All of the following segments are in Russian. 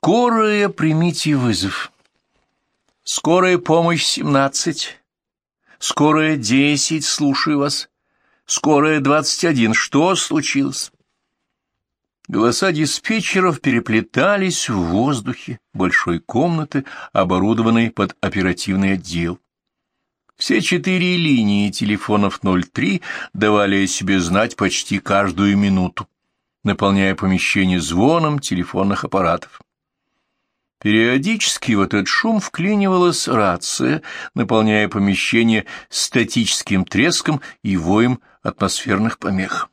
Скорая, примите вызов. Скорая помощь 17. Скорая 10, слушаю вас. Скорая 21. Что случилось? Голоса диспетчеров переплетались в воздухе большой комнаты, оборудованной под оперативный отдел. Все четыре линии телефонов 03 давали о себе знать почти каждую минуту, наполняя помещение звоном телефонных аппаратов. Периодически в этот шум вклинивалась рация, наполняя помещение статическим треском и воем атмосферных помех.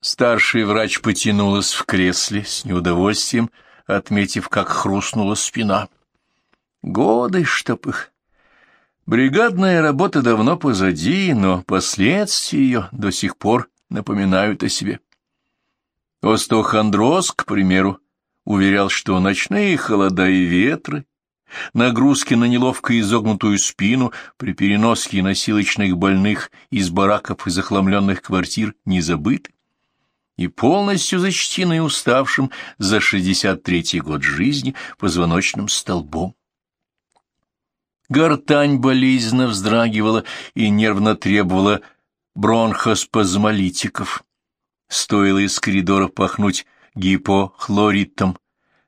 Старший врач потянулась в кресле с неудовольствием, отметив, как хрустнула спина. Годы, чтоб их... Бригадная работа давно позади, но последствия ее до сих пор напоминают о себе. Остеохондроз, к примеру, уверял, что ночные холода и ветры, нагрузки на неловко изогнутую спину при переноске носилочных больных из бараков и захламленных квартир не забыты и полностью защищены уставшим за 63-й год жизни позвоночным столбом. Гортань болезненно вздрагивала и нервно требовала бронхоспазмолитиков. Стоило из коридора пахнуть гипохлоритом,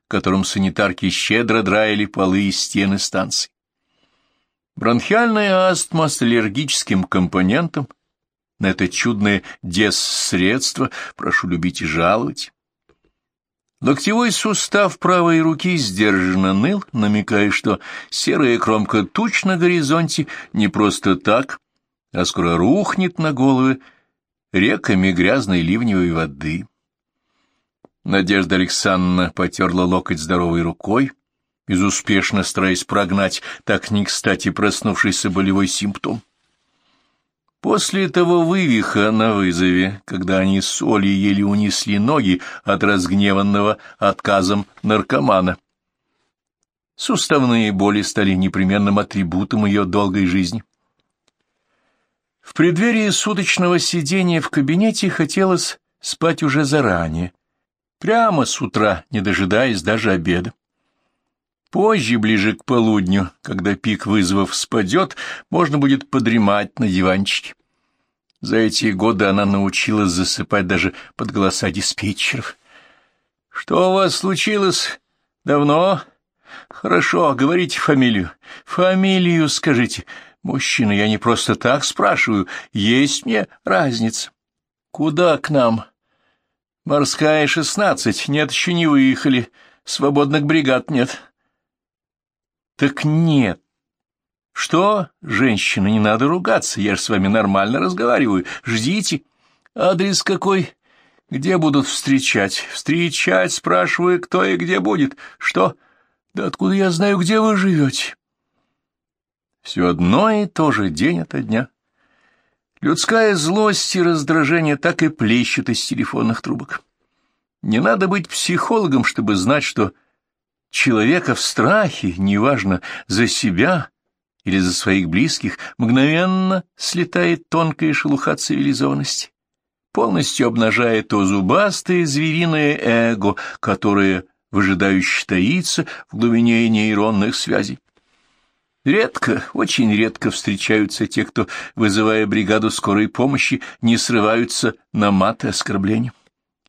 которым санитарки щедро драили полы и стены станций. Бронхиальная астма с аллергическим компонентом на это чудное дес-средство прошу любить и жаловать. Локтевой сустав правой руки сдержанно ныл, намекая, что серая кромка туч на горизонте не просто так, а скоро рухнет на головы реками грязной ливневой воды. Надежда Александровна потерла локоть здоровой рукой, безуспешно стараясь прогнать так не кстати проснувшийся болевой симптом. После того вывиха на вызове, когда они с Олей еле унесли ноги от разгневанного отказом наркомана, суставные боли стали непременным атрибутом ее долгой жизни. В преддверии суточного сидения в кабинете хотелось спать уже заранее, Прямо с утра, не дожидаясь даже обеда. Позже, ближе к полудню, когда пик вызовов спадет, можно будет подремать на диванчике. За эти годы она научилась засыпать даже под голоса диспетчеров. — Что у вас случилось? Давно? — Хорошо, говорите фамилию. — Фамилию скажите. Мужчина, я не просто так спрашиваю. Есть мне разница. — Куда к нам? — Морская, шестнадцать. Нет, еще не выехали. Свободных бригад нет. Так нет. Что, женщина, не надо ругаться. Я же с вами нормально разговариваю. Ждите. Адрес какой? Где будут встречать? Встречать, спрашиваю, кто и где будет. Что? Да откуда я знаю, где вы живете? Все одно и то же день ото дня. Людская злость и раздражение так и плещут из телефонных трубок. Не надо быть психологом, чтобы знать, что человека в страхе, неважно, за себя или за своих близких, мгновенно слетает тонкая шелуха цивилизованности, полностью обнажая то зубастое звериное эго, которое выжидающе таится в глубине нейронных связей. Редко, очень редко встречаются те, кто, вызывая бригаду скорой помощи, не срываются на маты оскорбления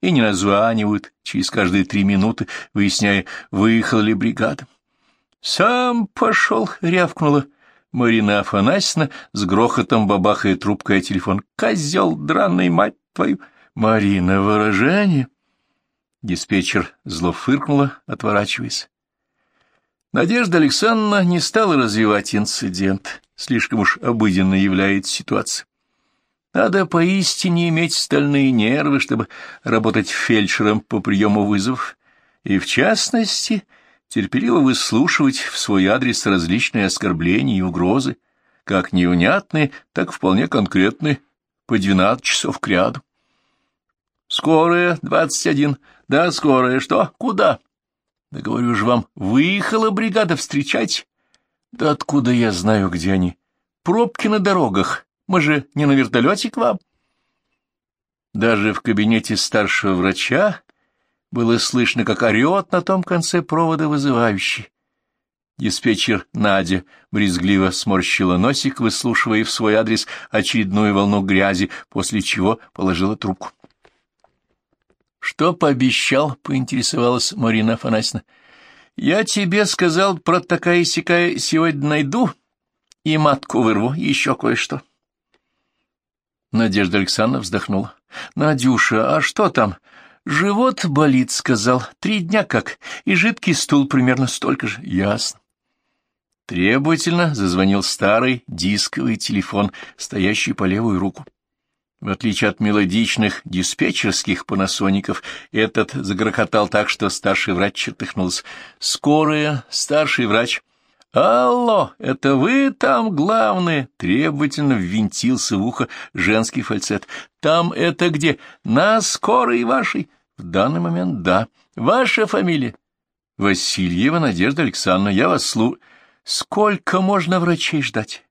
и не названивают через каждые три минуты, выясняя, выехала ли бригада. «Сам пошел!» — рявкнула Марина Афанасьевна с грохотом бабахая трубкой о телефон. «Козел драный, мать твою!» «Марина, выражение!» Диспетчер зло фыркнула, отворачиваясь. Надежда Александровна не стала развивать инцидент, слишком уж обыденно является ситуация. Надо поистине иметь стальные нервы, чтобы работать фельдшером по приему вызовов, и, в частности, терпеливо выслушивать в свой адрес различные оскорбления и угрозы, как невнятные, так вполне конкретные, по двенадцать часов кряду. «Скорая, двадцать один. Да, скорая. Что? Куда?» Да говорю же вам, выехала бригада встречать. Да откуда я знаю, где они? Пробки на дорогах. Мы же не на вертолете к вам. Даже в кабинете старшего врача Было слышно, как орет на том конце провода вызывающий. Диспетчер Надя брезгливо сморщила носик, выслушивая в свой адрес очередную волну грязи, после чего положила трубку. — Что пообещал? — поинтересовалась Марина Афанасьевна. — Я тебе сказал про такая-сякая сегодня найду и матку вырву, еще кое-что. Надежда Александровна вздохнула. — Надюша, а что там? Живот болит, — сказал. Три дня как, и жидкий стул примерно столько же. Ясно. Требовательно зазвонил старый дисковый телефон, стоящий по левую руку. В отличие от мелодичных диспетчерских панасоников, этот загрохотал так, что старший врач чертыхнулся. «Скорая, старший врач». «Алло, это вы там главное?» — требовательно ввинтился в ухо женский фальцет. «Там это где? На скорой вашей?» «В данный момент да. Ваша фамилия?» «Васильева Надежда Александровна. Я вас слу...» Сколько можно врачей ждать?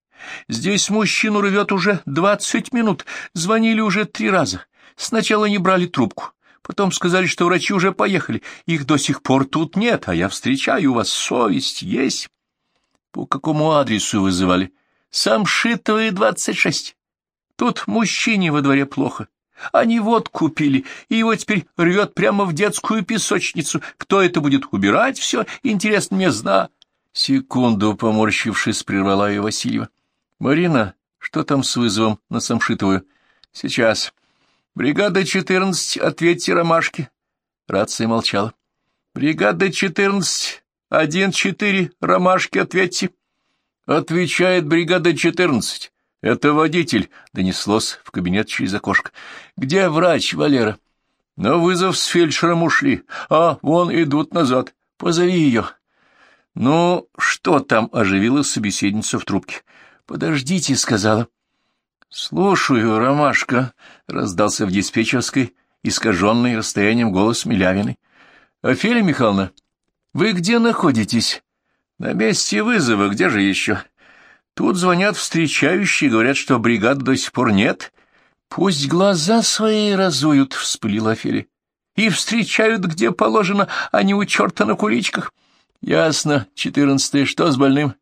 Здесь мужчину рвет уже двадцать минут, звонили уже три раза. Сначала не брали трубку, потом сказали, что врачи уже поехали, их до сих пор тут нет, а я встречаю, вас совесть есть. По какому адресу вызывали? Самшитовые, двадцать шесть. Тут мужчине во дворе плохо. Они вот купили, и его теперь рвет прямо в детскую песочницу. Кто это будет убирать все, интересно мне знать. Секунду, поморщившись, прервала ее Васильева. — Марина, что там с вызовом на Самшитовую? — Сейчас. — Бригада 14, ответьте ромашки. Рация молчала. — Бригада 14, 1-4, ромашки, ответьте. — Отвечает бригада 14. Это водитель, — донеслось в кабинет через окошко. — Где врач, Валера? — На вызов с фельдшером ушли. А, вон идут назад. Позови ее. — «Ну, что там?» — оживила собеседница в трубке. «Подождите», — сказала. «Слушаю, Ромашка», — раздался в диспетчерской, искаженный расстоянием голос Милявиной. «Офелия Михайловна, вы где находитесь?» «На месте вызова, где же еще?» «Тут звонят встречающие, говорят, что бригады до сих пор нет». «Пусть глаза свои разуют», — вспылила Офелия. «И встречают, где положено, а не у черта на куличках». Ясно. Четырнадцатое. Что с больным?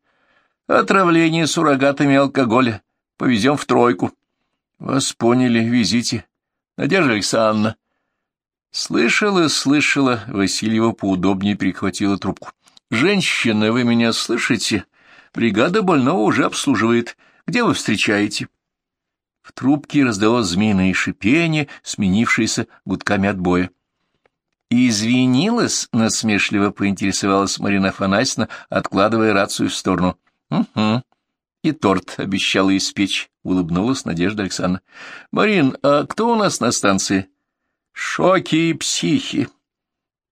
Отравление суррогатами алкоголя. Повезем в тройку. Вас поняли. Везите. Надежда Александровна. Слышала, слышала. Васильева поудобнее перехватила трубку. Женщина, вы меня слышите? Бригада больного уже обслуживает. Где вы встречаете? В трубке раздалось змеиное шипение, сменившееся гудками отбоя. «Извинилась?» — насмешливо поинтересовалась Марина Афанасьевна, откладывая рацию в сторону. «Угу. И торт обещала испечь», — улыбнулась Надежда Александровна. «Марин, а кто у нас на станции?» «Шоки и психи».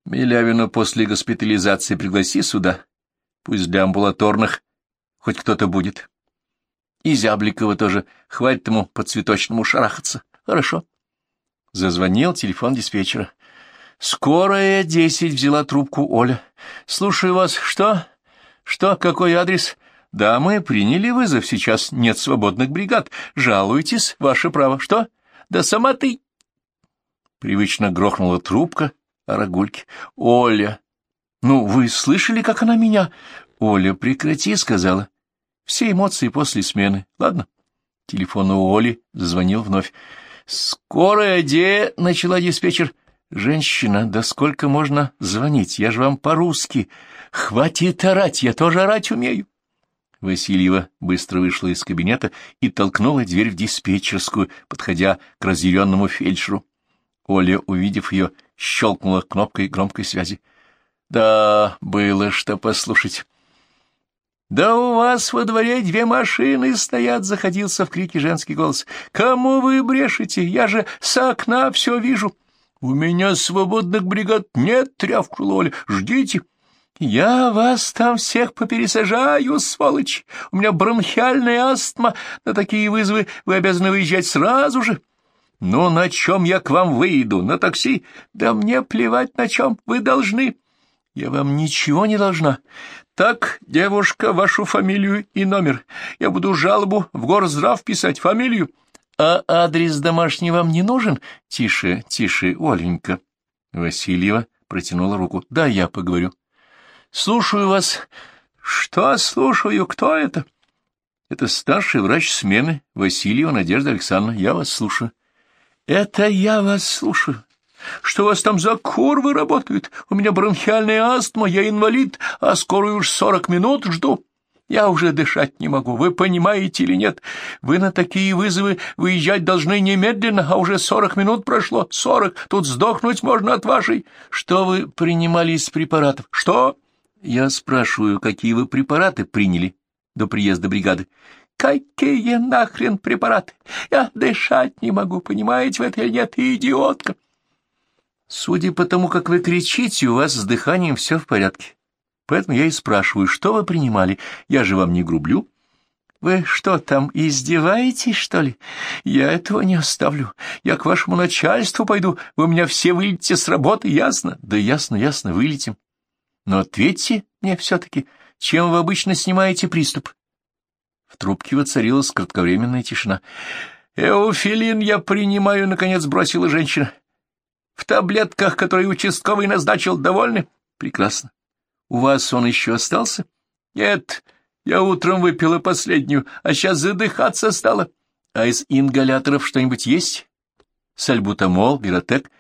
Милявину после госпитализации пригласи сюда. Пусть для амбулаторных хоть кто-то будет. И Зябликова тоже. Хватит ему по цветочному шарахаться. Хорошо. Зазвонил телефон диспетчера. «Скорая десять», — взяла трубку Оля. «Слушаю вас. Что? Что? Какой адрес?» «Да, мы приняли вызов. Сейчас нет свободных бригад. Жалуйтесь. Ваше право. Что? Да сама ты...» Привычно грохнула трубка о рогульке. «Оля! Ну, вы слышали, как она меня?» «Оля, прекрати», — сказала. «Все эмоции после смены. Ладно?» Телефон у Оли зазвонил вновь. «Скорая де...» — начала диспетчер. «Женщина, да сколько можно звонить? Я же вам по-русски. Хватит орать, я тоже орать умею». Васильева быстро вышла из кабинета и толкнула дверь в диспетчерскую, подходя к разъяренному фельдшеру. Оля, увидев ее, щелкнула кнопкой громкой связи. «Да, было что послушать». «Да у вас во дворе две машины стоят!» — заходился в крике женский голос. «Кому вы брешете? Я же с окна все вижу!» «У меня свободных бригад нет!» — трявкнула Оля. «Ждите!» «Я вас там всех попересажаю, сволочь! У меня бронхиальная астма. На такие вызовы вы обязаны выезжать сразу же. Ну, на чем я к вам выйду? На такси? Да мне плевать на чем. Вы должны. Я вам ничего не должна. Так, девушка, вашу фамилию и номер. Я буду жалобу в горздрав писать. Фамилию. «А адрес домашний вам не нужен?» «Тише, тише, Оленька». Васильева протянула руку. Да, я поговорю. Слушаю вас. Что слушаю? Кто это? Это старший врач смены Васильева Надежда Александровна. Я вас слушаю. Это я вас слушаю. Что у вас там за курвы работают? У меня бронхиальная астма, я инвалид, а скоро уж сорок минут жду. Я уже дышать не могу, вы понимаете или нет? Вы на такие вызовы выезжать должны немедленно, а уже сорок минут прошло. Сорок, тут сдохнуть можно от вашей. Что вы принимали из препаратов? Что? Я спрашиваю, какие вы препараты приняли до приезда бригады? Какие нахрен препараты? Я дышать не могу, понимаете, в это или нет, идиотка. Судя по тому, как вы кричите, у вас с дыханием все в порядке. Поэтому я и спрашиваю, что вы принимали? Я же вам не грублю. Вы что там, издеваетесь, что ли? Я этого не оставлю. Я к вашему начальству пойду. Вы меня все вылетите с работы, ясно? Да ясно, ясно, вылетим. Но ответьте мне все-таки, чем вы обычно снимаете приступ? В трубке воцарилась кратковременная тишина. «Эофилин я принимаю», — наконец бросила женщина. В таблетках, которые участковый назначил, довольны? Прекрасно. У вас он еще остался? Нет, я утром выпила последнюю, а сейчас задыхаться стала. А из ингаляторов что-нибудь есть? Сальбутамол, Беротек?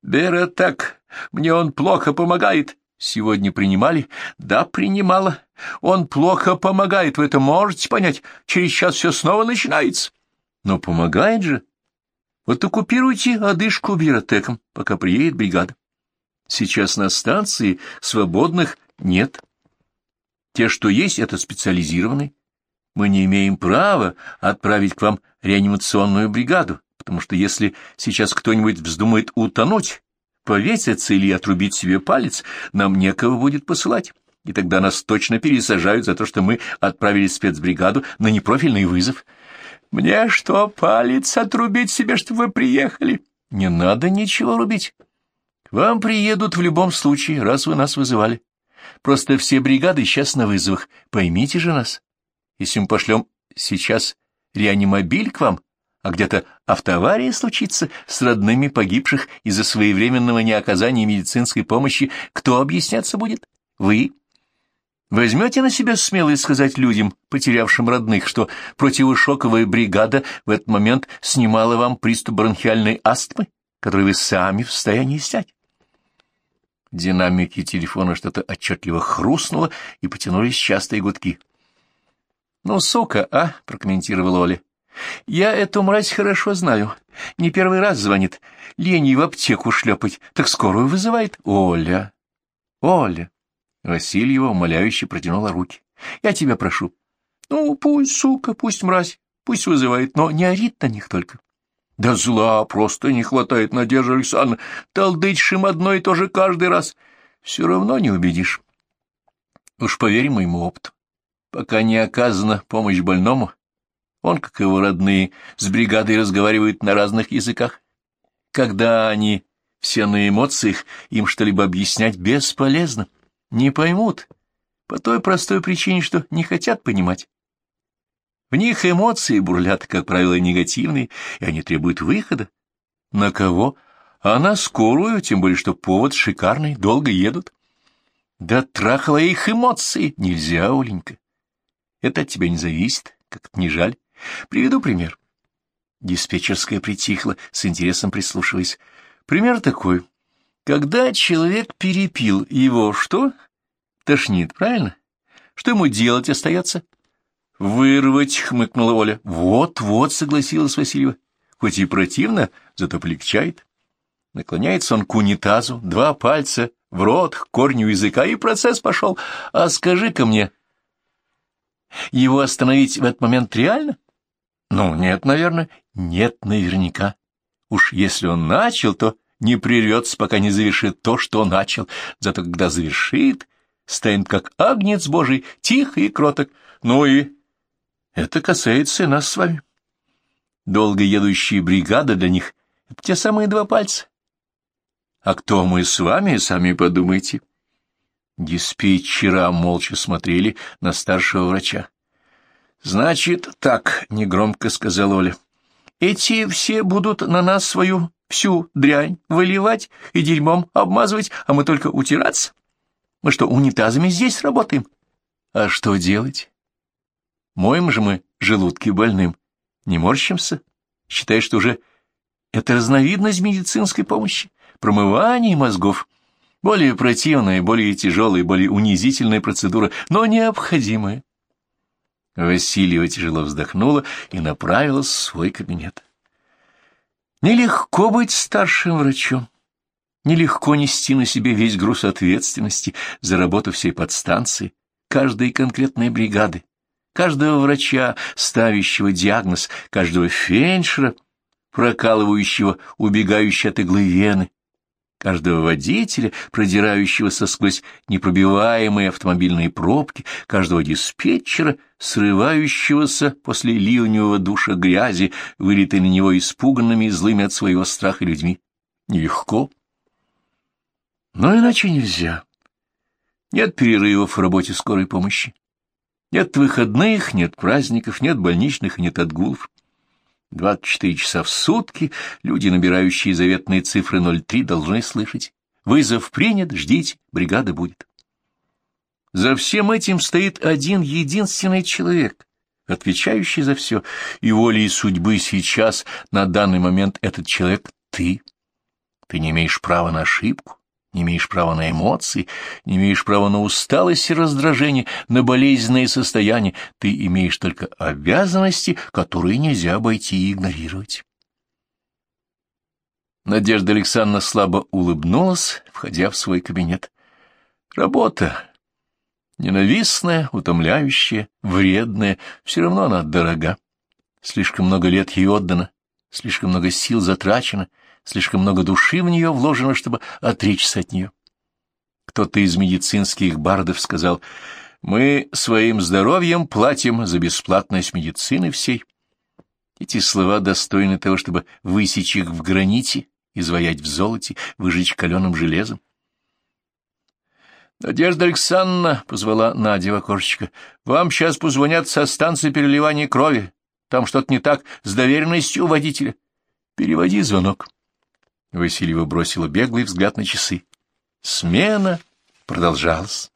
Беротек. Мне он плохо помогает. Сегодня принимали? Да, принимала. Он плохо помогает, вы это можете понять. Через час все снова начинается. Но помогает же. Вот оккупируйте одышку биротеком, пока приедет бригада. Сейчас на станции свободных нет. Те, что есть, это специализированные. Мы не имеем права отправить к вам реанимационную бригаду, потому что если сейчас кто-нибудь вздумает утонуть, повеситься или отрубить себе палец, нам некого будет посылать, и тогда нас точно пересажают за то, что мы отправили спецбригаду на непрофильный вызов. Мне что, палец отрубить себе, чтобы вы приехали? Не надо ничего рубить. К вам приедут в любом случае, раз вы нас вызывали. Просто все бригады сейчас на вызовах. Поймите же нас. Если мы пошлем сейчас реанимобиль к вам, а где-то автоавария случится с родными погибших из-за своевременного неоказания медицинской помощи, кто объясняться будет? Вы? Возьмете на себя смелость сказать людям, потерявшим родных, что противошоковая бригада в этот момент снимала вам приступ бронхиальной астмы, который вы сами в состоянии снять? Динамики телефона что-то отчетливо хрустнуло, и потянулись частые гудки. — Ну, сука, а? — прокомментировала Оля. — Я эту мразь хорошо знаю. Не первый раз звонит. Лень в аптеку шлепать, так скорую вызывает. Оля! Оля! Васильева умоляюще протянула руки. — Я тебя прошу. — Ну, пусть, сука, пусть мразь, пусть вызывает, но не орит на них только. — Да зла просто не хватает, Надежда Александровна. Толдычь им одно и то же каждый раз. Все равно не убедишь. Уж поверь моему опыту. Пока не оказана помощь больному, он, как его родные, с бригадой разговаривает на разных языках. Когда они все на эмоциях, им что-либо объяснять бесполезно. — не поймут, по той простой причине, что не хотят понимать. В них эмоции бурлят, как правило, негативные, и они требуют выхода. На кого? А на скорую, тем более, что повод шикарный, долго едут. Да трахала их эмоции. Нельзя, Оленька. Это от тебя не зависит, как это не жаль. Приведу пример. Диспетчерская притихла, с интересом прислушиваясь. Пример такой. Когда человек перепил, его что? Тошнит, правильно? Что ему делать остается? Вырвать, хмыкнула Оля. Вот-вот, согласилась Васильева. Хоть и противно, зато полегчает. Наклоняется он к унитазу, два пальца в рот, к корню языка, и процесс пошел. А скажи-ка мне, его остановить в этот момент реально? Ну, нет, наверное. Нет, наверняка. Уж если он начал, то не прервется, пока не завершит то, что начал. Зато когда завершит, станет как агнец Божий, тих и кроток. Ну и это касается и нас с вами. Долго едущие бригады для них — это те самые два пальца. А кто мы с вами, сами подумайте. Диспетчера молча смотрели на старшего врача. — Значит, так, — негромко сказал Оля. — Эти все будут на нас свою всю дрянь выливать и дерьмом обмазывать, а мы только утираться? Мы что, унитазами здесь работаем? А что делать? Моем же мы желудки больным. Не морщимся? Считай, что уже это разновидность медицинской помощи, промывание мозгов. Более противная, более тяжелая, более унизительная процедура, но необходимая. Васильева тяжело вздохнула и направилась в свой кабинет. Нелегко быть старшим врачом. Нелегко нести на себе весь груз ответственности за работу всей подстанции, каждой конкретной бригады, каждого врача, ставящего диагноз, каждого фельдшера, прокалывающего убегающие от иглы вены, каждого водителя, продирающегося сквозь непробиваемые автомобильные пробки, каждого диспетчера, срывающегося после ливневого душа грязи, вылитой на него испуганными и злыми от своего страха людьми. Нелегко. Но иначе нельзя. Нет перерывов в работе скорой помощи. Нет выходных, нет праздников, нет больничных и нет отгулов. 24 часа в сутки люди, набирающие заветные цифры 03, должны слышать. Вызов принят, ждите, бригада будет. За всем этим стоит один единственный человек, отвечающий за все, и волей судьбы сейчас, на данный момент, этот человек — ты. Ты не имеешь права на ошибку не имеешь права на эмоции, не имеешь права на усталость и раздражение, на болезненные состояния, ты имеешь только обязанности, которые нельзя обойти и игнорировать. Надежда Александровна слабо улыбнулась, входя в свой кабинет. Работа. Ненавистная, утомляющая, вредная, все равно она дорога. Слишком много лет ей отдано, слишком много сил затрачено, слишком много души в нее вложено, чтобы отречься от нее. Кто-то из медицинских бардов сказал, «Мы своим здоровьем платим за бесплатность медицины всей». Эти слова достойны того, чтобы высечь их в граните, изваять в золоте, выжечь каленым железом. «Надежда Александровна», — позвала Надя в окошечко, — «вам сейчас позвонят со станции переливания крови. Там что-то не так с доверенностью водителя. Переводи звонок». Васильева бросила беглый взгляд на часы. Смена продолжалась.